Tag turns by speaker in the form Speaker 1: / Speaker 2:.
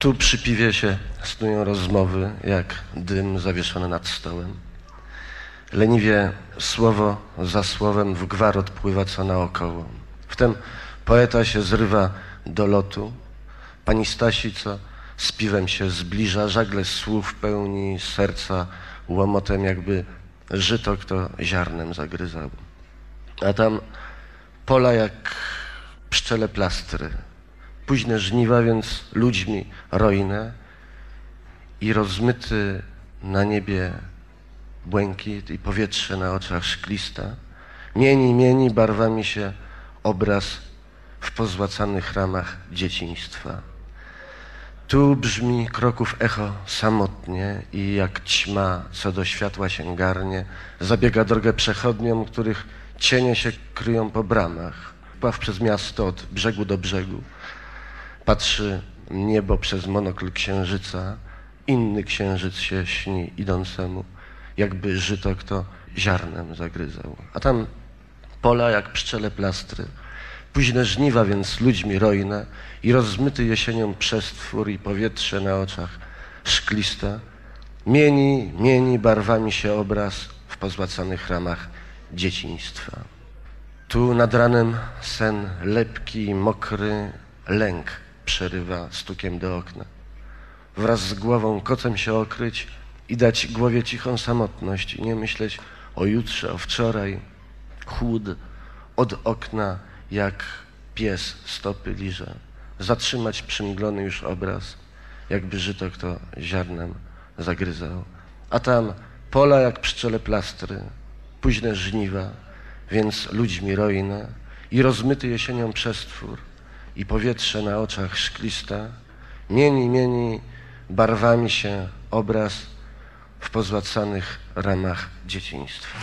Speaker 1: Tu przy piwie się snują rozmowy, jak dym zawieszony nad stołem. Leniwie słowo za słowem w gwar odpływa co naokoło. Wtem poeta się zrywa do lotu. Pani Stasi, co z piwem się zbliża, żagle słów pełni serca łomotem, jakby żyto kto ziarnem zagryzał. A tam pola jak pszczele plastry, późne żniwa, więc ludźmi rojne i rozmyty na niebie błękit i powietrze na oczach szklista. Mieni, mieni barwami się obraz w pozłacanych ramach dzieciństwa. Tu brzmi kroków echo samotnie i jak ćma, co do światła się garnie, zabiega drogę przechodniom, których cienie się kryją po bramach. Pław przez miasto od brzegu do brzegu. Patrzy niebo przez monokl księżyca, inny księżyc się śni idącemu, jakby żyto kto ziarnem zagryzał. A tam pola jak pszczele plastry, późne żniwa więc ludźmi rojne i rozmyty jesienią przestwór i powietrze na oczach szkliste, mieni, mieni barwami się obraz w pozłacanych ramach dzieciństwa. Tu nad ranem sen lepki, mokry, lęk przerywa stukiem do okna. Wraz z głową kocem się okryć i dać głowie cichą samotność i nie myśleć o jutrze, o wczoraj. Chłód od okna jak pies stopy liże. Zatrzymać przymglony już obraz, jakby żyto kto ziarnem zagryzał. A tam pola jak pszczele plastry, późne żniwa, więc ludźmi rojne i rozmyty jesienią przestwór i powietrze na oczach szklista, mieni, mieni barwami się obraz w pozłacanych ramach dzieciństwa.